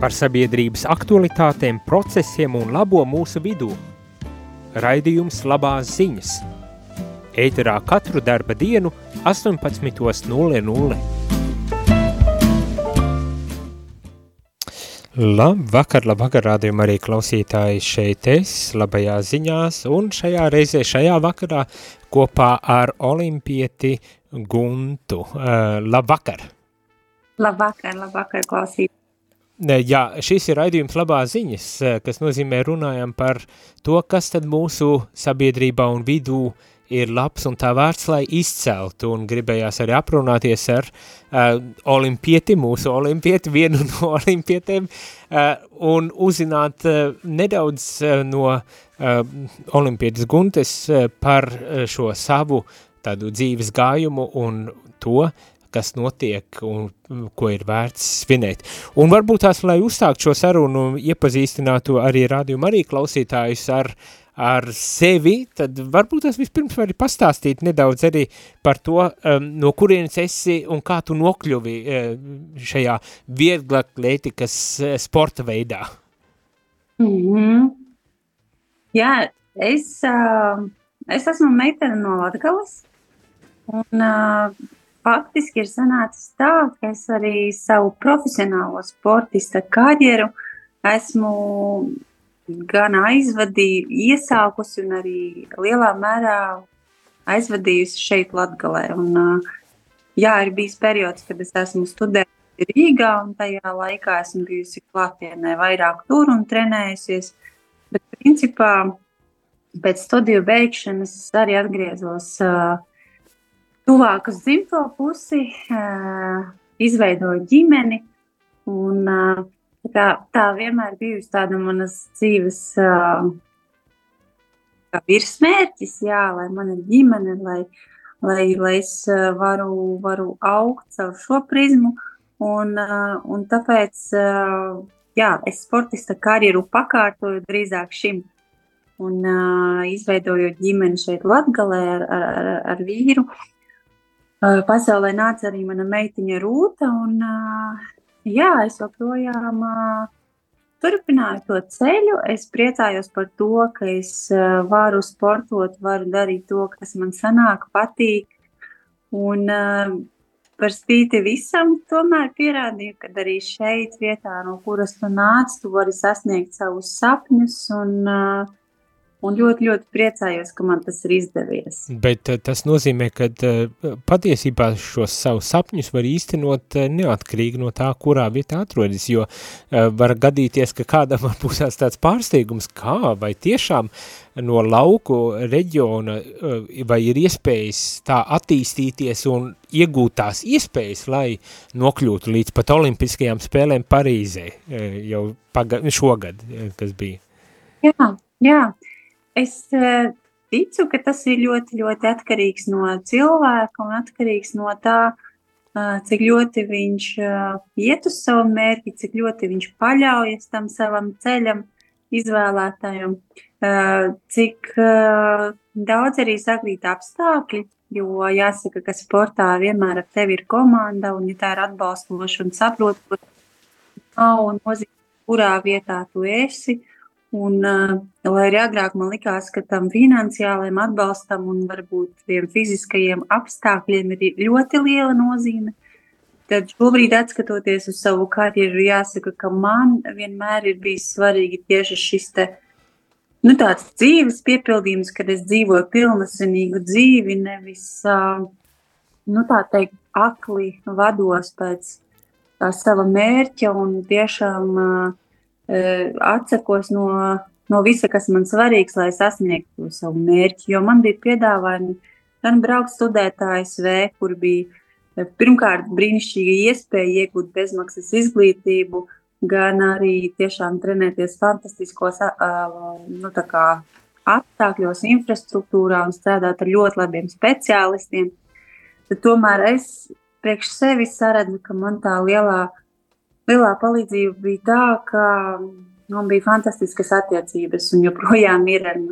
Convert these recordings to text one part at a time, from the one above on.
par sabiedrības aktualitātēm, procesiem un labo mūsu vidū. Raidījums labās ziņas. Ēterā katru darba dienu 18.00. Labvakar, labvakar, rādījumā arī klausītāji šeit es, labajā ziņās, un šajā reizē, šajā vakarā kopā ar olimpieti Guntu. Uh, labvakar! Labvakar, labvakar, klausīt. Jā, šis ir raidījums labā ziņas, kas nozīmē runājam par to, kas tad mūsu sabiedrībā un vidū ir labs un tā vērts, lai izceltu, un gribējās arī aprunāties ar uh, olimpieti, mūsu olimpieti, vienu no olimpietiem, uh, un uzzināt uh, nedaudz uh, no uh, olimpietas guntes uh, par uh, šo savu tādu dzīves gājumu un to, kas notiek un ko ir vērts svinēt. Un varbūt tās, lai uzsākt šo sarunu, iepazīstinātu arī rādījumu arī klausītājus ar, ar sevi, tad varbūt tas vispirms vari pastāstīt nedaudz arī par to, um, no kurienes esi un kā tu nokļuvi uh, šajā vieglatlētikas uh, sporta veidā. Mm -hmm. Jā, es, uh, es esmu meitene no Latgales, un uh, faktiski ir sanācis tā, ka es arī savu profesionālo sportista karjeru esmu gan aizvadīju, iesākusi un arī lielā mērā aizvadījusi šeit Latgalē. Un, jā, ir bijis periods, kad es esmu studējusi Rīgā, un tajā laikā esmu bijusi klātienē vairāk tur un trenējusies. Bet, principā, pēc studiju beigšanas es arī atgriezos uh, tuvāk uz dzimto pusi, izveidoju ģimeni. Un, tā, tā vienmēr bijusi tāda manas dzīves virsmērķis, jā, lai man ir ģimene, lai, lai, lai es varu, varu augt caur šo prizmu. Un, un tāpēc jā, es sportista karjeru pakārtoju drīzāk šim. Un uh, izveidojot ģimeni šeit Latvijā ar, ar, ar, ar vīru, uh, pasaulē nāca arī mana meitiņa Rūta. Un, jā, es joprojām turpināju to ceļu. Es priecājos par to, ka es varu sportot, varu darīt to, kas man sanāk, patīk. Un, par spīti visam, tomēr pierādīju, ka arī šeit, vietā, no kuras tu nāc, tu vari sasniegt savus sapņus. Un, uh, Un ļoti, ļoti priecājos, ka man tas ir izdevies. Bet uh, tas nozīmē, ka uh, patiesībā šos savus sapņus var īstenot uh, neatkarīgi no tā, kurā vietā atrodas, jo var gadīties, ka kādam būsās tāds pārsteigums, kā vai tiešām no lauku reģiona vai ir iespējas tā attīstīties un iegūt tās iespējas, lai nokļūtu līdz pat olimpiskajām spēlēm Parīzē jau šogad, kas bija. Jā, jā. Es uh, ticu, ka tas ir ļoti, ļoti atkarīgs no cilvēka un atkarīgs no tā, uh, cik ļoti viņš uh, iet uz savu mērķi, cik ļoti viņš paļaujas tam savam ceļam, izvēlētājam, cik daudz arī sakrīt apstākļi. Jo jāsaka, ka sportā vienmēr ar tevi ir komanda, un ja tā ir atbalstoša un saprotama, nav nozīme, kurā vietā tu esi. Un, uh, lai arī agrāk man likās, ka tam finansiālajiem atbalstam un varbūt tiem fiziskajiem apstākļiem ir ļoti liela nozīme, tad šobrīd, skatoties uz savu karjeru, jāsaka, ka man vienmēr ir bijis svarīgi tieši šis te, nu, dzīves piepildījums, kad es dzīvoju pilnasinīgu dzīvi, nevis, uh, nu, tā teikt, akli vados pēc tā sava mērķa un tiešām uh, atsakos no, no visa, kas man svarīgs, lai sasniegtu savu mērķi. Jo man bija piedāvājumi gan braukt studēt ASV, kur bija pirmkārt brīnišķīga iespēja iegūt bezmaksas izglītību, gan arī tiešām trenēties fantastiskos nu, apstākļos, infrastruktūrā un strādāt ar ļoti labiem speciālistiem. Tad tomēr es priekš sevis saredzu, ka man tā lielā lielā palīdzība bija tā, ka man bija fantastiskas attiecības un joprojām ir ar,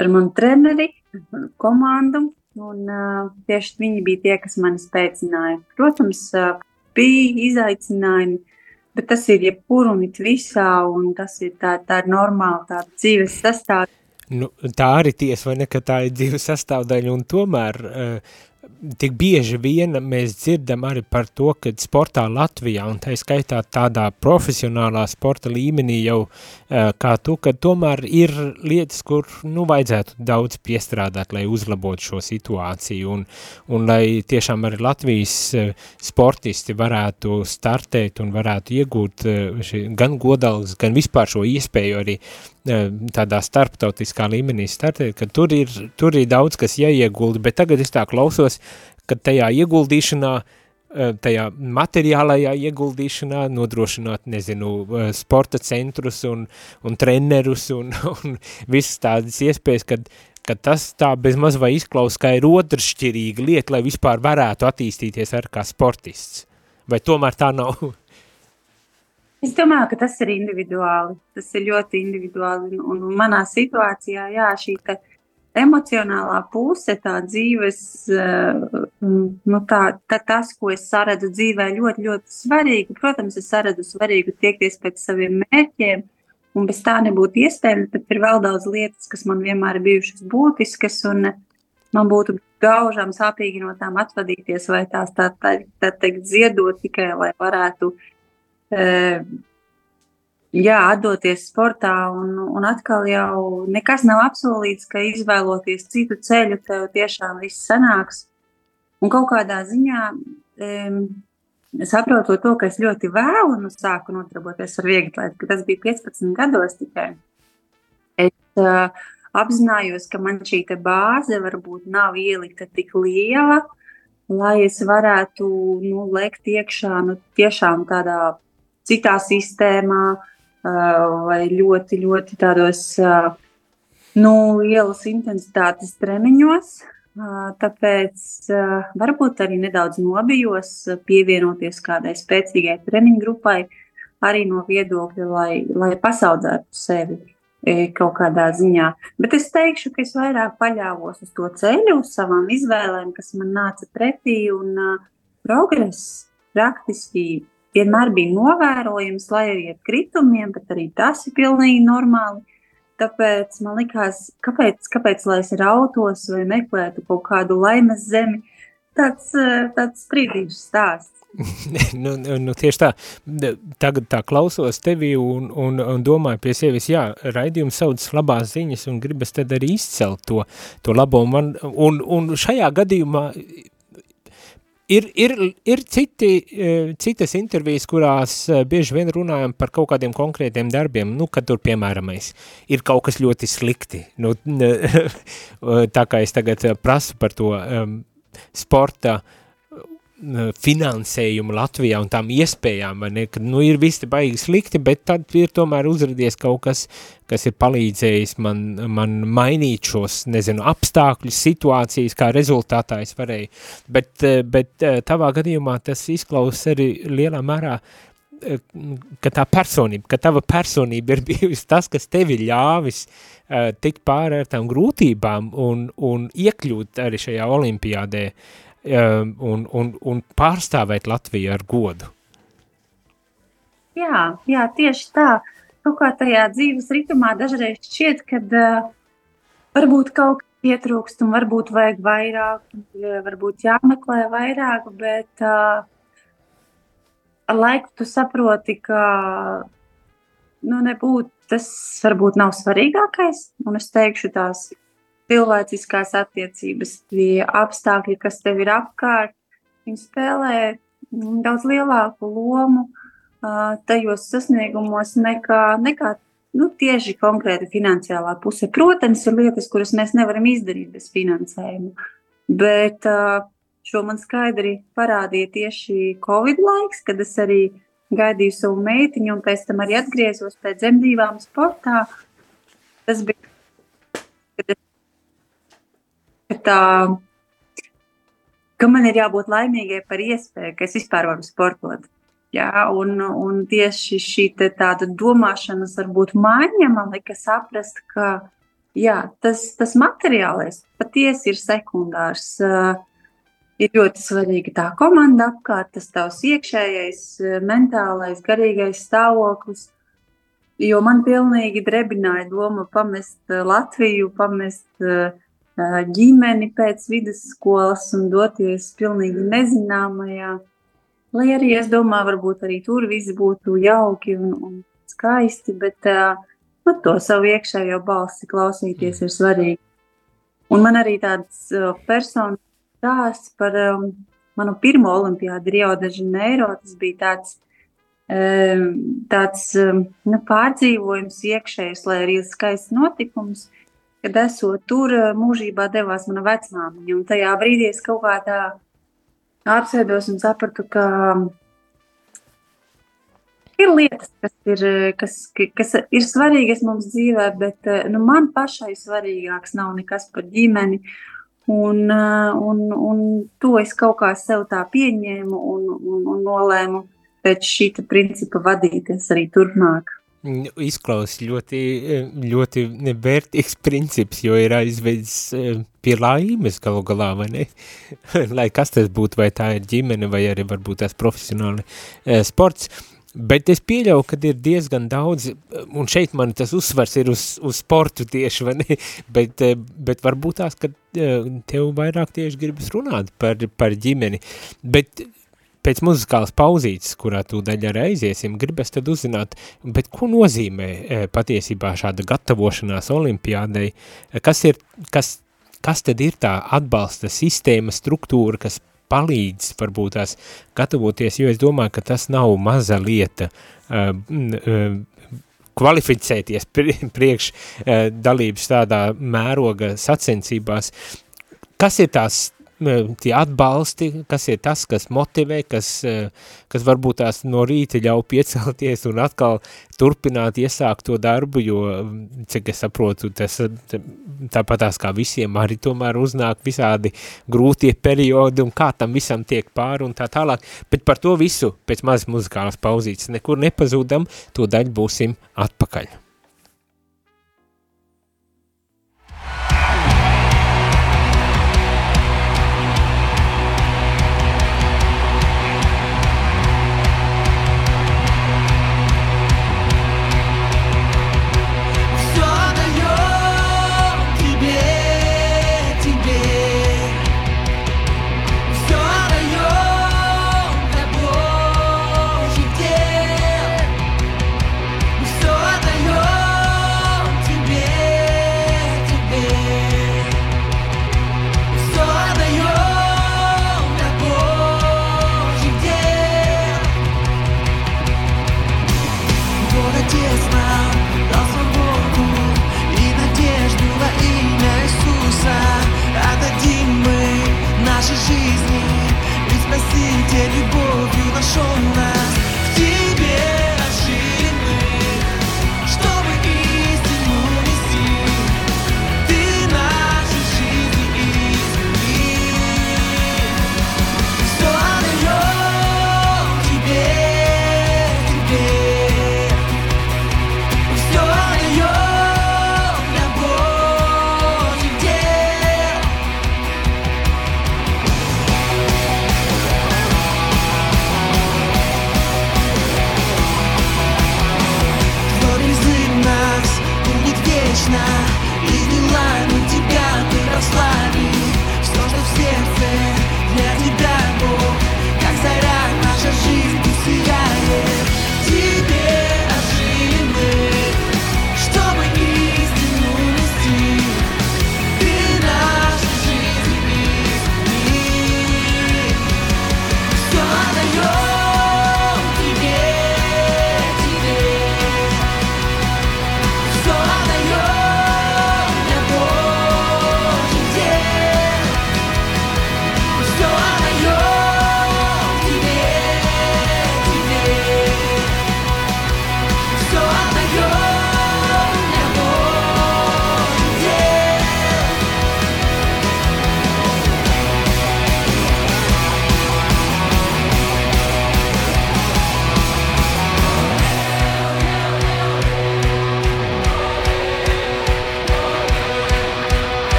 ar manu treneri, manu komandu. Un, uh, tieši viņi bija tie, kas mani spēcināja. Protams, uh, bija izaicinājumi, bet tas ir jebkur un visā, un tas ir tā, tā ir normāla tā dzīves sastāvdaļa. Nu, tā arī tiesa, vai ne, ka tā ir dzīves sastāvdaļa, un tomēr uh, tik bieži vien mēs dzirdam arī par to, ka sportā Latvijā, un tā skaitā tādā profesionālā sporta līmenī jau uh, kā tu, ka tomēr ir lietas, kur, nu, vajadzētu daudz piestrādāt, lai uzlabotu šo situāciju, un, un lai tiešām arī Latvijas uh, sportisti varētu startēt un varētu iegūt uh, ši, gan godalgas, gan vispār šo iespēju arī tādā starptautiskā līmenī startēt, ka tur ir, tur ir daudz, kas jāiegulda, bet tagad es tā klausos, ka tajā ieguldīšanā, tajā materiālajā ieguldīšanā nodrošināt, nezinu, sporta centrus un, un trenerus un, un visas tādas iespējas, kad, ka tas tā bezmaz vai izklaus, ka ir otršķirīga lieta, lai vispār varētu attīstīties ar kā sportists. Vai tomēr tā nav? Es domāju, ka tas ir individuāli. Tas ir ļoti individuāli. Un, un manā situācijā, jā, šī emocionālā puse, tā dzīves, eh, nu, tā, tā, tas, ko es saredzu dzīvē, ļoti, ļoti svarīgi. Protams, es saredzu svarīgu tiekties pēc saviem mērķiem, un bez tā nebūtu iespējams. Tad ir vēl daudz lietas, kas man vienmēr ir bijušas būtiskas, un man būtu gaužām sāpīgi no tām atvadīties, vai tās tā, tā, tā teikt ziedot tikai, lai varētu uh, jā, atdoties sportā, un, un atkal jau nekas nav apsolīts, ka izvēloties citu ceļu, tev tiešām viss sanāks. Un kaut kādā ziņā um, saprotot to, ka es ļoti vēlu nu, sāku nodarboties ar vieglatlētu, ka tas bija 15 gados tikai. Es uh, apzinājos, ka man šī bāze varbūt nav ielikta tik liela, lai es varētu nu, lekt iekšā nu, tiešām tādā citā sistēmā vai ļoti, ļoti tādos nu, lielas intensitātes treniņos. Tāpēc varbūt arī nedaudz nobijos pievienoties kādai spēcīgai treniņu grupai, arī no viedokļa, lai, lai pasaudzētu sevi kaut kādā ziņā. Bet es teikšu, ka es vairāk paļāvos uz to ceļu, uz savām izvēlēm, kas man nāca pretī, un progress praktiski vienmēr bija novērojams, lai arī ar kritumiem, bet arī tas ir pilnīgi normāli. Tāpēc man likās, kāpēc, kāpēc lai es rautos vai meklētu kaut kādu laimes zemi, tāds, eh, tāds strīdīgs stāsts. nu, nu, nu, tieši tā, tagad tā klausos tevi un, un, un domāju pie sevis, jā, raidījums sauc labās ziņas un gribas tad arī izcelt to, to labo. Man, un, un šajā gadījumā Ir, ir, ir citi, e, citas intervijas, kurās e, bieži vien runājam par kaut kādiem konkrētiem darbiem, nu, kad tur, piemēram, ir kaut kas ļoti slikti. Nu, tā kā es tagad prasu par to um, sporta uh, finansējumu Latvijā un tām iespējām, ne, ka nu, ir visi baigi slikti, bet tad ir tomēr uzradies kaut kas, kas ir palīdzējis man, man mainīt šos, nezinu, apstākļus, situācijas, kā rezultātā es varēju. Bet, bet tavā gadījumā tas izklausas arī lielā mērā, ka tā personība, ka tava personība ir bijusi tas, kas tevi ļāvis uh, tikt pāri ar tām grūtībām un, un iekļūt arī šajā olimpiādē uh, un, un, un pārstāvēt Latviju ar godu. Jā, jā, tieši tā. Kaut kā tajā dzīves ritmā dažreiz šķiet, ka uh, varbūt kaut kas pietrūkst un varbūt vajag vairāk, varbūt jāmeklē vairāk, bet uh, ar laiku tu saproti, ka nu, nebūt, tas varbūt nav svarīgākais. Un es teikšu tās cilvēciskās attiecības, tie apstākļi, kas tev ir apkārt, viņi spēlē daudz lielāku lomu uh, tajos sasniegumos nekā, nekā nu, tieši konkrēti finansiālā puse. Protams, ir lietas, kuras mēs nevaram izdarīt bez finansējuma, bet uh, šo man skaidri parādīja tieši Covid laiks, kad es arī gaidīju savu meitiņu un pēc tam arī atgriezos pēc dzemdībām sportā. Tas bija tā, ka man ir jābūt laimīgai par iespēju, ka es vispār varu sportot. Jā, un, un tieši šī tāda domāšanas varbūt maiņa man lika saprast, ka jā, tas, tas materiālais patiesi ir sekundārs. ir ļoti svarīga tā komanda apkārt, tas tavs iekšējais, mentālais, garīgais stāvoklis. Jo man pilnīgi drebināja doma pamest Latviju, pamest ģimeni pēc vidusskolas un doties pilnīgi nezināmajā. Lai arī es domāju, varbūt arī tur viss būtu jauki un, un skaisti, bet nu, to savu iekšējo balsi klausīties ir svarīgi. Un man arī tāds personisks stāsts par um, manu pirmo olimpiādu Rio de Janeiro. Tas bija tāds, um, tāds um, nu, pārdzīvojums iekšējs, lai arī skaists notikums. Kad esot tur, mūžībā devās mana vecmāmiņa. Un tajā brīdī es kaut kā tā apsēdos un sapratu, ka ir lietas, kas ir, kas, kas ir svarīgas mums dzīvē, bet nu, man pašai svarīgāks nav nekas par ģimeni. Un, un, un to es kaut kā sev tā pieņēmu un, un, un nolēmu pēc šī principa vadīties arī turpmāk. Izklausās ļoti, ļoti vērtīgs princips, jo ir aizvedis pie laimes galu galā, vai ne? Lai kas tas būtu, vai tā ir ģimene, vai arī varbūt tās profesionāli sports. Bet es pieļauju, ka ir diezgan daudz, un šeit man tas uzsvars ir uz, uz sportu tieši, vai ne? Bet, bet varbūt tās, ka eh, tev vairāk tieši gribas runāt par, par ģimeni. Bet pēc muzikālas pauzītes, kurā tu daļa arī aiziesim, gribas tad uzzināt, bet ko nozīmē eh, patiesībā šāda gatavošanās olimpiādei? Kas ir, kas, kas tad ir tā atbalsta sistēma, struktūra, kas palīdz varbūt tās gatavoties, jo es domāju, ka tas nav maza lieta uh, uh, kvalificēties priekš uh, dalības tādā mēroga sacensībās. Kas ir tās tie atbalsti, kas ir tas, kas motivē, kas, kas varbūt tās no rīta ļauj piecelties un atkal turpināt iesākt to darbu, jo, cik es saprotu, tas tāpatās kā visiem arī tomēr uznāk visādi grūtie periodi un kā tam visam tiek pāri un tā tālāk, bet par to visu pēc mazas muzikālas pauzītes nekur nepazūdam, to daļu būsim atpakaļ.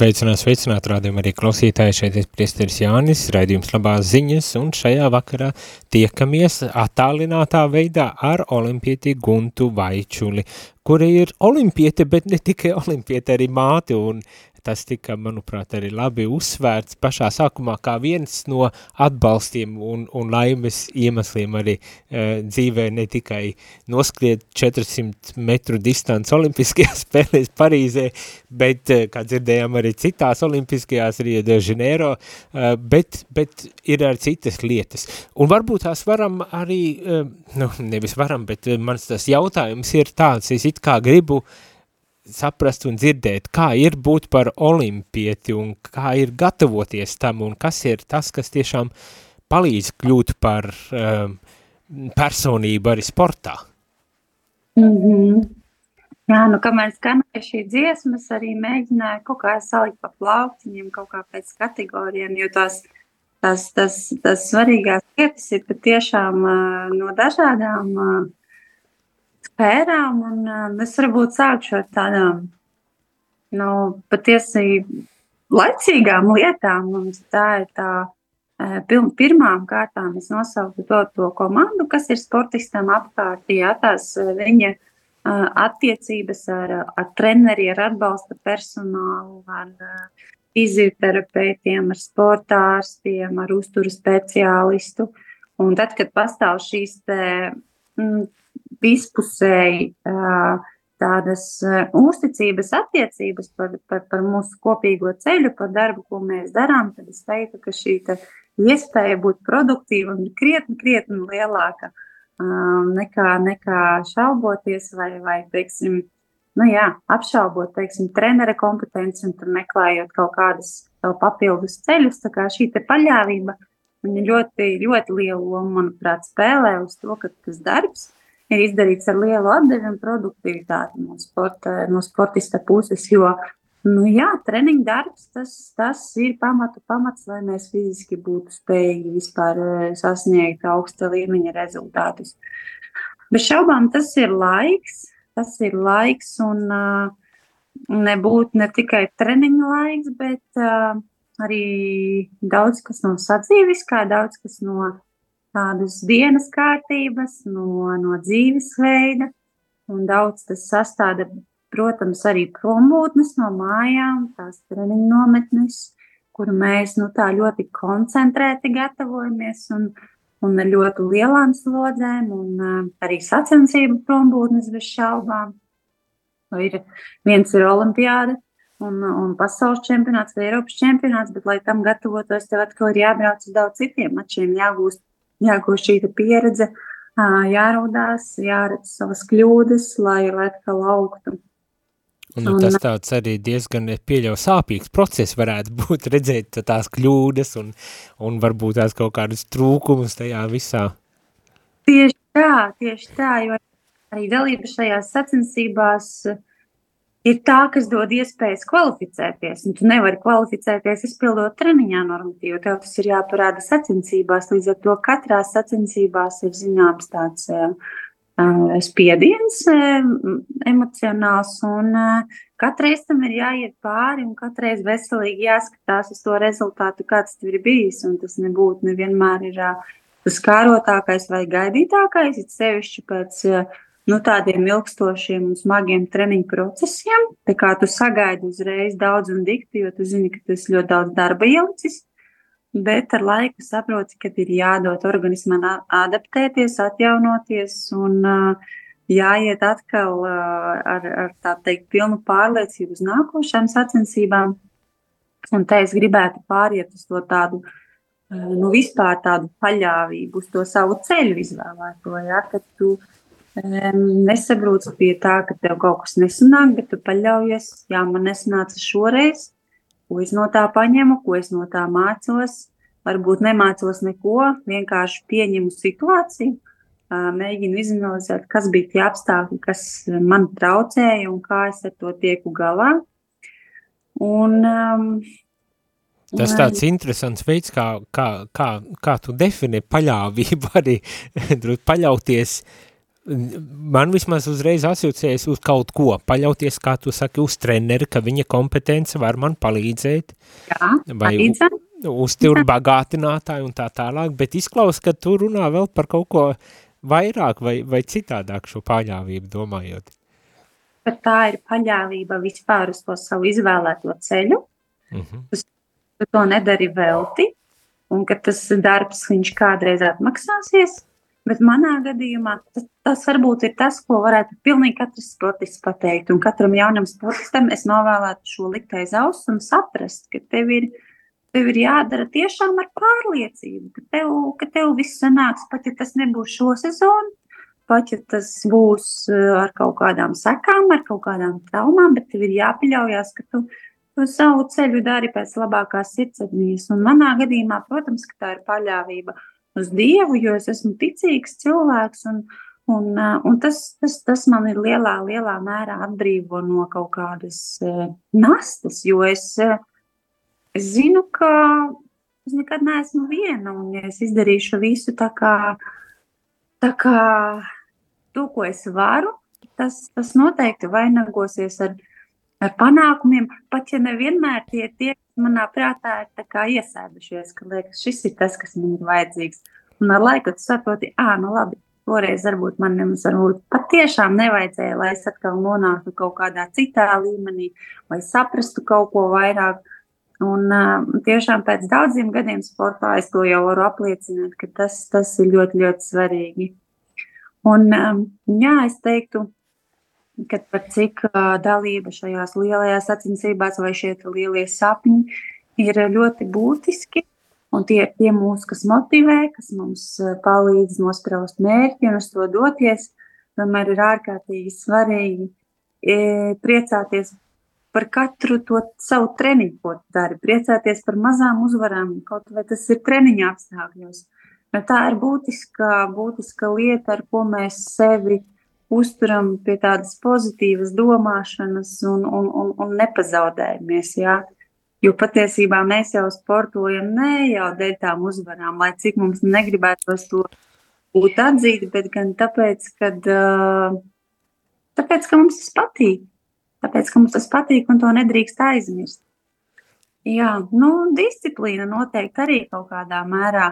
Sveicināt, sveicināt, rādījum arī klausītāji, šeit ir priesteris Jānis, raidījums labās ziņas, un šajā vakarā tiekamies attālinātā veidā ar olimpieti Guntu Vaičuli, kura ir olimpiete, bet ne tikai olimpiete, arī māte, un tas tika, manuprāt, arī labi uzsvērts pašā sākumā kā viens no atbalstiem un, un laimes iemesliem arī uh, dzīvē ne tikai noskriet 400 metru distants olimpiskajās spēlēs Parīzē, bet, uh, kā dzirdējām, arī citās olimpiskajās Rio de Janeiro, uh, bet, bet ir arī citas lietas. Un varbūt tās varam arī, uh, nu, nevis varam, bet mans tas jautājums ir tāds, es it kā gribu uh, saprast un dzirdēt, kā ir būt par olimpieti un kā ir gatavoties tam un kas ir tas, kas tiešām palīdz kļūt par um, personību arī sportā. Mm -hmm. Jā, nu, kamēr skanēja šī dziesmas, arī mēģināju kaut kā salikt pa plauktiņiem, kaut kā pēc kategorijām, jo tās, tās, tas, tas svarīgās lietas ir patiešām uh, no dažādām uh, sfērām, un um, es varbūt sākšu ar tādām, nu, patiesi laicīgām lietām, un tā ir tā, pirmām kārtām es nosauktu to, to komandu, kas ir sportistam apkārt, jā, tās viņa attiecības ar, ar treneri, ar atbalsta personālu, ar fizioterapeitiem, ar sportārstiem, ar uzturu speciālistu. Un tad, kad pastāv šīs te, mm, vispusēji tādas uzticības attiecības par, par, par mūsu kopīgo ceļu, par darbu, ko mēs darām, tad es teiktu, ka šī te iespēja būt produktīva un krietni, krietni lielāka nekā, nekā šauboties vai, vai teiksim, nu jā, apšaubot, teiksim, trenera kompetenci un meklējot kaut kādus papildus ceļus. Tā kā šī paļāvība, ļoti, ļoti lielu lomu, manuprāt, spēlē uz to, ka tas darbs, ir izdarīts ar lielu atdevi un produktivitāti no, sporta, no sportista puses. Jo, nu, jā, treniņa darbs tas, tas ir pamatu pamats, lai mēs fiziski būtu spējīgi vispār eh, sasniegt augsta līmeņa rezultātus. Bez šaubām tas ir laiks, tas ir laiks un uh, nebūt ne tikai treniņa laiks, bet uh, arī daudz kas no sadzīviskā, daudz kas no tādas dienas kārtības, no, no dzīvesveida, un daudz tas sastāda, protams, arī prombūtnes no mājām, tās treniņu nometnes, kur mēs nu, tā ļoti koncentrēti gatavojamies un, un ar ļoti lielām slodzēm, un arī sacensību prombūtnes bez šaubām. Ir, viens ir olimpiāda, un, un pasaules čempionāts vai Eiropas čempionāts, bet, lai tam gatavotos, tev atkal ir jābrauc uz daudz citiem mačiem, jāgūst jāgūst šī pieredze, jāraudās, jāredz savas kļūdas, lai, lai atkal augtu. Un, nu, tas tāds arī diezgan pieļauj sāpīgs process varētu būt redzēt tās kļūdas un, un varbūt tās kaut kādus trūkumus tajā visā. Tieši tā, tieši tā, jo arī dalība šajās sacensībās uh, ir tā, kas dod iespējas kvalificēties. Un tu nevari kvalificēties, izpildot treniņā normatīvu. Tev tas ir jāparāda sacensībās. Līdz ar to katrā sacensībās ir zināms tāds uh, spiediens uh, emocionāls. Un uh, katreiz tam ir jāiet pāri un katreiz veselīgi jāskatās uz to rezultātu, kāds tev ir bijis. Tas nebūtu nevienmēr ir tas kārotākais vai gaidītākais, it sevišķi pēc uh, nu, tādiem ilgstošiem un smagiem treniņu procesiem. Tā kā tu sagaidi uzreiz daudz un dikti, jo tu zini, ka tas ļoti daudz darba ielicis. Bet ar laiku saproti, ka ir jādod organismam adaptēties, atjaunoties un jāiet atkal ar, ar tā teikt, pilnu pārliecību uz nākošām sacensībām. Un te es gribētu pāriet uz to tādu, nu, vispār tādu paļāvību, uz to savu ceļu izvēlēto, ja, kad tu uh, nesabrūc pie tā, ka tev kaut kas nesanāk, bet tu paļaujies, jā, man nesanāca šoreiz, ko es no tā paņemu, ko es no tā mācos. Varbūt nemācos neko, vienkārši pieņemu situāciju, mēģinu izanalizēt, kas bija tie apstākļi, kas man traucēja un kā es ar to tieku galā. Un, um, Tas tāds interesants veids, kā, kā, kā, kā tu defini paļāvību arī, paļauties uh, man vismaz uzreiz asociējas uz kaut ko, paļauties, kā tu saki, uz treneri, ka viņa kompetence var man palīdzēt. Jā, vai uztur bagātinātāju un tā tālāk, bet izklaus, ka tu runā vēl par kaut ko vairāk vai, vai citādāk šo paļāvību domājot. Ka tā ir paļāvība vispār uz to savu izvēlēto ceļu, Uh -huh. tu to nedari velti, un ka tas darbs viņš kādreiz atmaksāsies, Bet manā gadījumā tas, tas varbūt ir tas, ko varētu pilnīgi katrs sportists pateikt. Un katram jaunam sportistam es novēlētu šo likt aiz auss un saprast, ka tev ir, tev ir jādara tiešām ar pārliecību, ka tev, ka tev viss sanāks, pat ja tas nebūs šo sezonu, pat ja tas būs ar kaut kādām sekām, ar kaut kādām traumām, bet tev ir jāpaļaujas, ka tu tu savu ceļu dari pēc labākās sirdsapziņas. Un manā gadījumā, protams, tā ir paļāvība uz Dievu, jo es esmu ticīgs cilvēks. Un, un, un tas, tas, tas man ir lielā, lielā mērā atbrīvo no kaut kādas nastas, jo es, es zinu, ka es nekad neesmu viena. Un, ja es izdarīšu visu tā kā, tā kā to, ko es varu, tas, tas noteikti vainagosies ar ar panākumiem, pat ja nevienmēr tie tie, kas manā prātā ir iesēdušies, ka liekas, šis ir tas, kas man ir vajadzīgs. Un ar laiku tu saproti, ah, nu labi, toreiz varbūt man nemaz varbūt patiešām nevajadzēja, lai es atkal nonāktu kaut kādā citā līmenī vai saprastu kaut ko vairāk. Un uh, tiešām pēc daudziem gadiem sportā es to jau varu apliecināt, ka tas, tas ir ļoti, ļoti svarīgi. Un, um, jā, es teiktu, kad par cik dalība šajās lielajās sacensībās vai šie lielie sapņi ir ļoti būtiski. Un tie ir tie mūs, kas motivē, kas mums palīdz nospraust mērķi un uz to doties. Tomēr ir ārkārtīgi svarīgi priecāties par katru to savu treniņu, ko dari. Priecāties par mazām uzvarām, kaut vai tas ir treniņa apstākļos. Tā ir būtiska, būtiska lieta, ar ko mēs sevi uh, uzturam pie tādas pozitīvas domāšanas un, un, un, un nepazaudējamies. Jā. Jo patiesībā mēs jau sportojam ne jau dēļ tām uzvarām, lai cik mums negribētos to būt atzīti, bet gan tāpēc, kad, tāpēc, ka mums tas patīk. Tāpēc, ka mums tas patīk un to nedrīkst aizmirst. Jā, nu, disciplīna noteikti arī kaut kādā mērā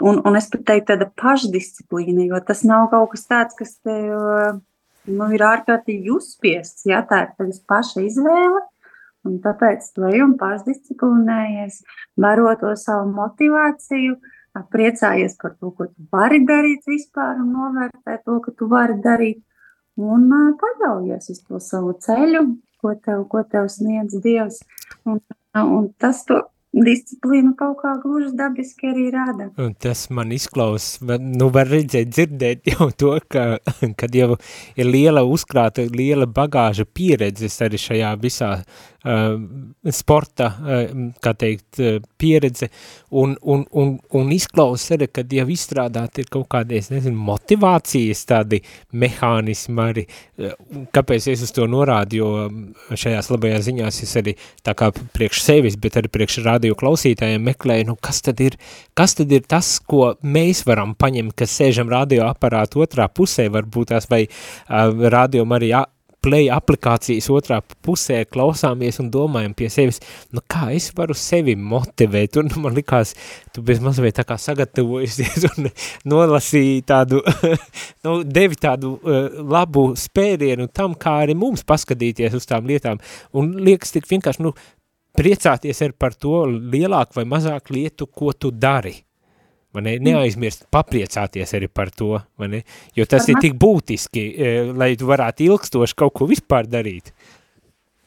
Un, un es pat teiktu, tāda pašdisciplīna, jo tas nav kaut kas tāds, kas tev nu, ir ārkārtīgi uzspiests. Jā, tā ir tevis paša izvēle. Un tāpēc tu ej un pašdisciplinējies, varo to savu motivāciju, priecājies par to, ko tu vari darīt vispār un novērtē to, ka tu vari darīt. Un paļaujies uz to savu ceļu, ko tev, ko tev sniedz Dievs. Un, un tas to disciplīnu kaut kā gluži dabiski arī rada. Un tas man izklaus, nu var redzēt, dzirdēt jau to, ka, kad jau ir liela uzkrāta, liela bagāža pieredzes arī šajā visā sporta, uh, kā teikt, uh, pieredze, un, un, un, un izklaus arī, kad jau izstrādāt ir kaut kādies, nezinu, motivācijas tādi mehānismi arī, kāpēc es uz to norādu, jo šajās labajās ziņās es arī tā kā priekš sevis, bet arī priekš radio klausītājiem meklēju, nu kas tad ir, kas tad ir tas, ko mēs varam paņemt, kas sēžam radio aparātu otrā pusē, varbūt tās vai uh, radio arī play aplikācijas otrā pusē klausāmies un domājam pie sevis, nu kā es varu sevi motivēt, un man likās, tu bez mazliet tā kā sagatavojusies un nolasīji tādu, nu, devi tādu uh, labu spērienu tam, kā arī mums paskatīties uz tām lietām, un liekas tik vienkārši, nu, priecāties ir par to lielāku vai mazāku lietu, ko tu dari. Man ne, neaizmirst papriecāties arī par to, ne? jo tas Aha. ir tik būtiski, e, lai tu varētu ilgstoši kaut ko vispār darīt.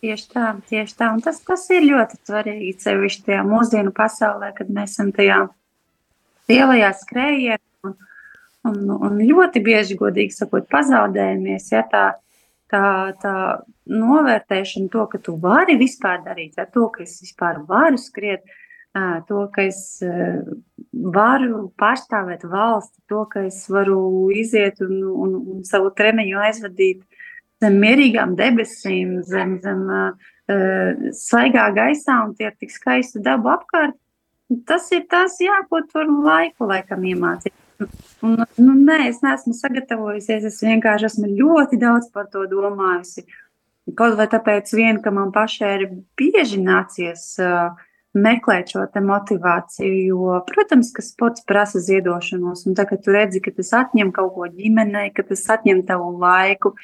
Tieši tā, tieši tā, un tas, tas ir ļoti svarīgi, sevišķi tajā mūsdienu pasaulē, kad mēs esam tajā lielajā skrējienā, un, un, un ļoti bieži, godīgi sakot, pazaudējamies, ja tā, tā, tā novērtēšana, to, ka tu vari vispār darīt, ja to, ka es vispār varu skriet, uh, to, ka es varu pārstāvēt valsti, to, ka es varu iziet un, un, un savu treniņu aizvadīt zem mierīgām debesīm, zem, zem uh, svaigā gaisā un tie ir tik skaisti dabu apkārt. Tas ir tas, jā, ko tur laiku laikam iemācīt. Un, nu, nē, es neesmu sagatavojusies. Es vienkārši esmu ļoti daudz par to domājusi. Kaut vai tāpēc, vien, ka man pašai ir bieži nācies uh, meklēt šo motivāciju. Jo, protams, ka sports prasa ziedošanos. Un tagad tu redzi, ka tas atņem kaut ko ģimenei, ka tas atņem tavu laiku,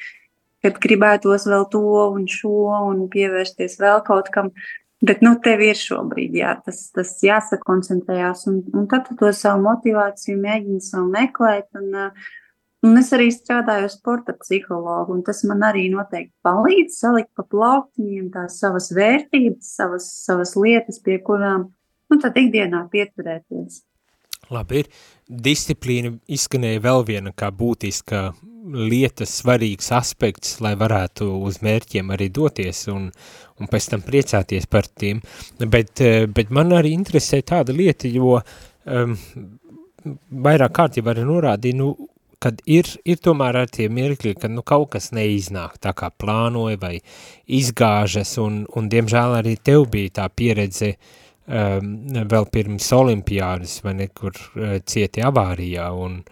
kad gribētos vēl to un šo un pievērsties vēl kaut kam. Bet nu, tev ir šobrīd jā, tas, tas jāsakoncentrējās, un, un tad tu to savu motivāciju mēģini sev meklēt. Un, un es arī strādāju ar sporta psihologu, un tas man arī noteikti palīdz salikt pa plauktiņiem tās savas vērtības, savas, savas lietas, pie kurām nu, tad ikdienā pieturēties. Labi, ir disciplīna izskanēja vēl viena kā būtiska lietas svarīgs aspekts, lai varētu uz mērķiem arī doties un, un pēc tam priecāties par tiem, bet, bet man arī interesē tāda lieta, jo um, vairāk kārt jau arī norādīja, nu, kad ir, ir tomēr ar tie mirkļi, kad nu kaut kas neiznāk tā kā plānoja vai izgāžas un, un diemžēl arī tev bija tā pieredze um, vēl pirms olimpiādas vai nekur uh, cieti avārijā un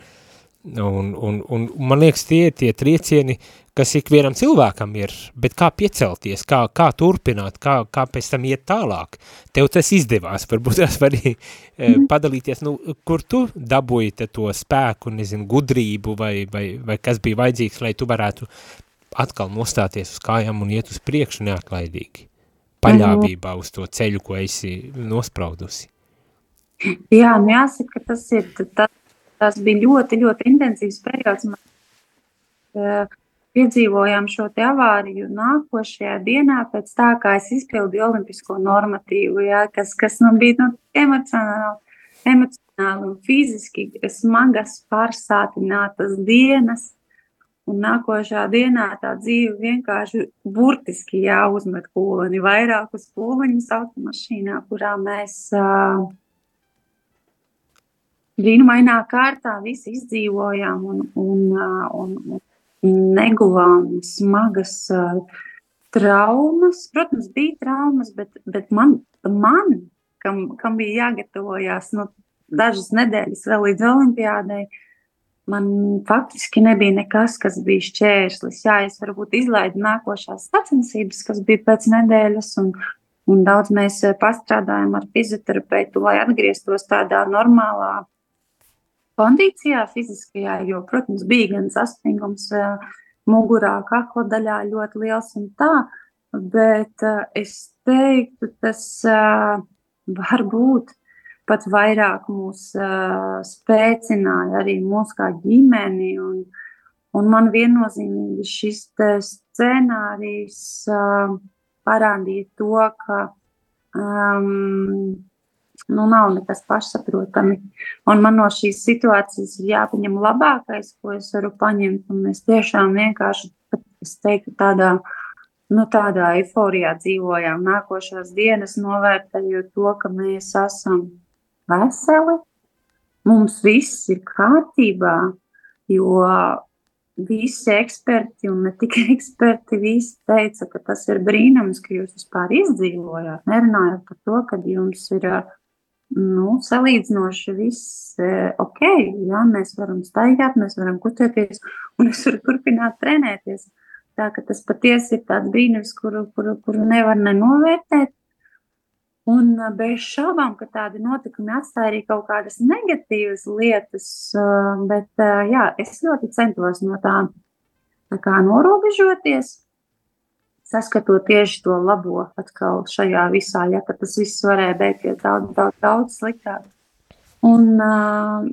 Un, un, un man liekas, tie tie triecieni, kas ikvienam cilvēkam ir, bet kā piecelties, kā, kā turpināt, kā, kā pēc tam iet tālāk. Tev tas izdevās, varbūt tas var arī mm. padalīties, nu, kur tu dabūji to spēku, nezinu, gudrību vai, vai, vai kas bija vajadzīgs, lai tu varētu atkal nostāties uz kājām un iet uz priekšu neatlaidīgi, paļāvībā uz to ceļu, ko esi nospraudusi. Jā, nu jāsaka, tas ir tas, Tas bija ļoti, ļoti intensīvs periods. Mēs piedzīvojām šo avāriju nākošajā dienā, pēc tā, kā es izpildīju olimpisko normatīvu, jā, kas, kas man bija nu, emocionāli, emocionāli un fiziski smagas, pārsātinātas dienas. Un nākošā dienā tā dzīve vienkārši burtiski jāuzmet pūliņi, vairākus pūliņus automašīnā, kurā mēs uh, brīnumainā kārtā visi izdzīvojām un, un, un, un neguvām smagas traumas. Protams, bija traumas, bet, bet man, man kam, kam bija jāgatavojās nu, dažas nedēļas vēl līdz olimpiādai, man faktiski nebija nekas, kas bija šķērslis. Jā, es varbūt izlaidu nākošās sacensības, kas bija pēc nedēļas, un, un daudz mēs pastrādājam ar fizioterapeitu, lai atgrieztos tādā normālā kondīcijā, fiziskajā, jo, protams, bija gan sastingums mugurā, kakla daļā ļoti liels un tā, bet es teiktu, tas varbūt pat vairāk mūs spēcināja arī mūs kā ģimeni un, un man viennozīmīgi šis scenārijs parādīja to, ka um, nu, nav nekas pašsaprotami. Un man no šīs situācijas ir jāpaņem labākais, ko es varu paņemt. Un mēs tiešām vienkārši, es teiktu, tādā, nu, tādā eiforijā dzīvojām. Nākošās dienas novērtējot to, ka mēs esam veseli, mums viss ir kārtībā, jo visi eksperti, un ne tikai eksperti, visi teica, ka tas ir brīnums, ka jūs vispār izdzīvojāt. Nerunājot par to, ka jums ir nu, salīdzinoši viss ok. Jā, mēs varam staigāt, mēs varam kustēties, un es varu turpināt trenēties. Tā ka tas patiesi ir tāds brīnums, kuru, kuru, kuru nevar nenovērtēt. Un bez šaubām, ka tādi notikumi atstāja arī kaut kādas negatīvas lietas, bet jā, es ļoti centos no tā, tā kā norobežoties saskatot tieši to labo atkal šajā visā, ja tas viss varēja beigties daudz, daudz, daudz sliktāk. Un, uh,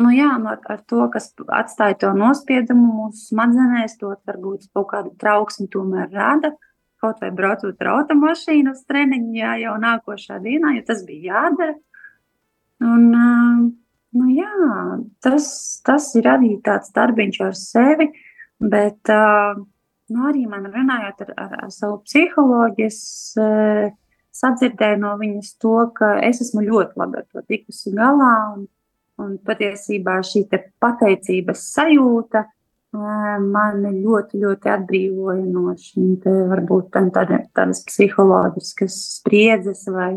nu jā, nu ar, ar to, kas atstāja to nospiedumu mūsu smadzenēs, to varbūt kaut kādu trauksmi tomēr rada. Kaut vai braucot ar automašīnu uz treniņu, jā, jau nākošā dienā, jo tas bija jādara. Un, nu jā, tas, tas ir arī tāds darbiņš ar sevi, bet uh, nu, arī man runājot ar, ar, ar savu psiholoģiju, es uh, sadzirdēju no viņas to, ka es esmu ļoti labi ar to tikusi galā. Un, un patiesībā šī pateicības sajūta uh, mani ļoti, ļoti atbrīvoja no šīm varbūt tāda, tādas psiholoģiskas spriedzes vai,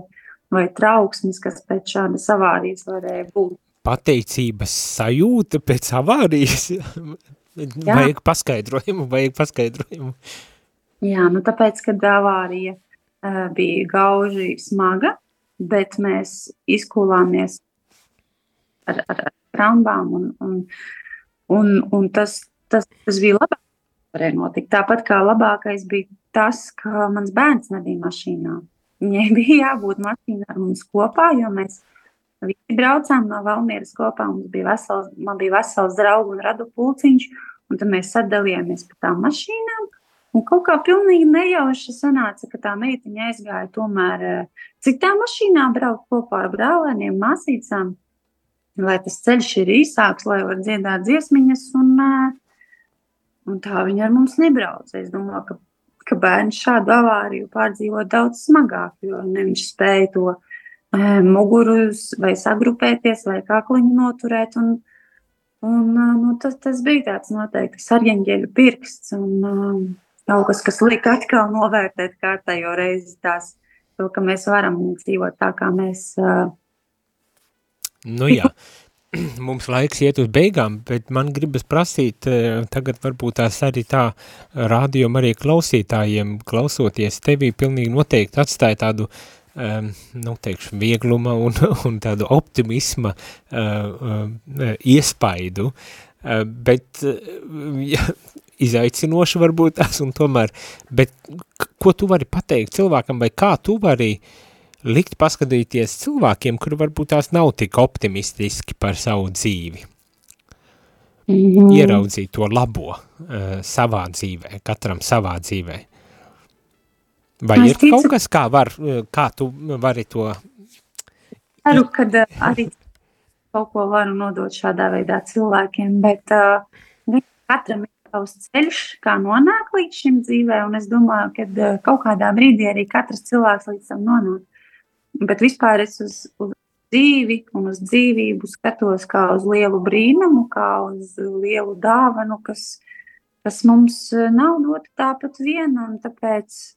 vai trauksmes, kas pēc šādas avārijas varēja būt. pateicības sajūta pēc avārijas? vajag paskaidrojumu, vajag paskaidrojumu. Jā, nu tāpēc, kad avārija uh, bija gauži smaga, bet mēs izkulāmies ar, ar, ar krambām un, un, un, un tas, tas, tas bija labāk. Tāpat kā labākais bija tas, ka mans bērns nebija mašīnā. Viņai bija jābūt mašīnā ar mums kopā, jo mēs visi braucām no Valmieras kopā. Mums bija vesels, man bija vesels draugu un radu pulciņš, un tad mēs sadalījāmies pa tām mašīnām. Un kaut kā pilnīgi nejauši sanāca, ka tā meitiņa aizgāja tomēr eh, citā mašīnā braukt kopā ar brālēniem, māsīcām, lai tas ceļš ir īsāks, lai var dziedāt dziesmiņas. Un, uh, Un tā viņa ar mums nebrauca. Es domāju, ka, ka bērns šādu avāriju pārdzīvo daudz smagāk, jo ne viņš spēja to e, muguru vai sagrupēties, vai kakliņu noturēt. Un, un, nu, tas, tas bija tāds noteikti sargeņģeļu pirksts. Un, um, kaut kas, kas liek atkal novērtēt kārtējo reizi tās, to, ka mēs varam dzīvot tā, kā mēs. Uh, nu jā, mums laiks iet uz beigām, bet man gribas prasīt, eh, tagad varbūt tās arī tā rādījuma arī klausītājiem, klausoties tevī, pilnīgi noteikti atstāja tādu, um, nu, teikšu, viegluma un, un tādu optimisma uh, uh, iespaidu, uh, bet ja, izaicinoši varbūt tās un tomēr, bet ko tu vari pateikt cilvēkam vai kā tu vari uh, likt paskatīties cilvēkiem, kuri varbūt tās nav tik optimistiski par savu dzīvi. Mm -hmm. Ieraudzīt to labo uh, savā dzīvē, katram savā dzīvē. Vai es ir ticu, kaut kas, kā, var, eh, kā tu vari to? Ceru, ka uh, arī kaut ko varu nodot šādā veidā cilvēkiem, bet uh, katram ir savs ceļš, kā nonāk līdz šim dzīvē, un es domāju, ka uh, kaut kādā brīdī arī katrs cilvēks līdz tam nonāk. Bet vispār es uz, uz dzīvi un uz dzīvību skatos kā uz lielu brīnumu, kā uz lielu dāvanu, kas, kas mums nav dota tāpat viena. Tāpēc,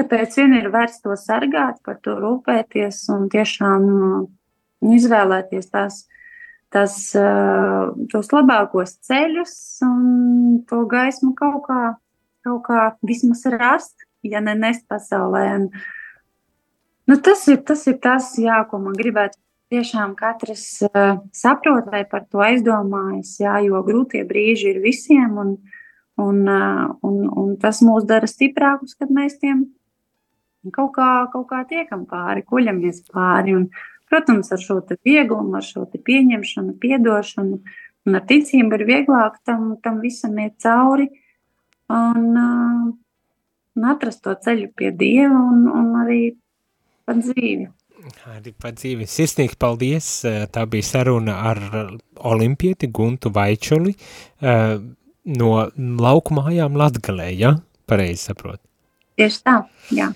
tāpēc vien ir vērts to sargāt, par to rūpēties un tiešām nu, izvēlēties tās, tās, e, tos labākos ceļus un to gaismu kaut kā, kaut kā vismaz rast, ja ne nest pasaulē. Un, Nu, tas, ir, tas ir tas, jā, ko man gribētu tiešām katrs uh, saprot, vai par to aizdomājas, jā, jo grūtie brīži ir visiem, un, un, uh, un, un tas mūs dara stiprākus, kad mēs tiem kaut kā, kaut kā tiekam pāri, kuļamies pāri. Un, protams, ar šo vieglumu, ar šo pieņemšanu, piedošanu un ar ticību ir vieglāk tam, tam visam iet cauri un, un atrast to ceļu pie Dieva un, un arī par dzīvi. Arī par dzīvi. Sirsnīgi paldies. Tā bija saruna ar olimpieti Guntu Vaičuli no lauku mājām Latgalē, ja? Pareizi saprot. Tieši tā, jā.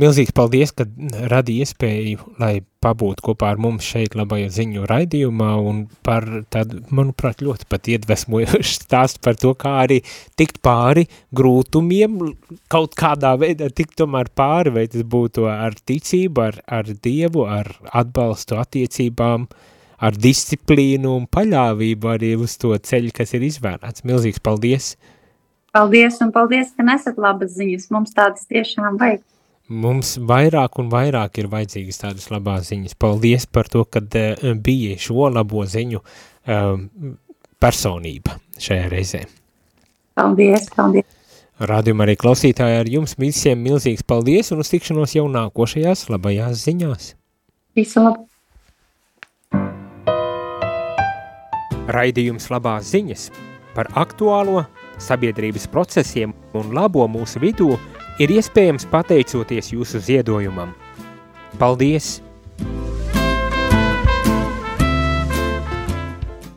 Milzīgs paldies, ka radīja iespēju, lai pabūtu kopā ar mums šeit labajā ziņu raidījumā un par tādu, manuprāt, ļoti pat iedvesmojošu stāstu par to, kā arī tikt pāri grūtumiem, kaut kādā veidā tikt tomēr pāri, vai tas būtu ar ticību, ar, ar Dievu, ar atbalstu attiecībām, ar disciplīnu un paļāvību arī uz to ceļu, kas ir izvērāts. Milzīgs paldies! Paldies un paldies, ka nesat labas ziņas. Mums tādas tiešām vajag. Mums vairāk un vairāk ir vajadzīgas tādas labās ziņas. Paldies par to, ka uh, bija šo labo ziņu uh, personība šajā reizē. Paldies, paldies. Rādījumā arī klausītāji ar jums visiem milzīgs paldies un uz tikšanos jau nākošajās labajās ziņās. Visu labu. Raidījums labās ziņas par aktuālo sabiedrības procesiem un labo mūsu vidū – ir iespējams pateicoties jūsu ziedojumam. Paldies!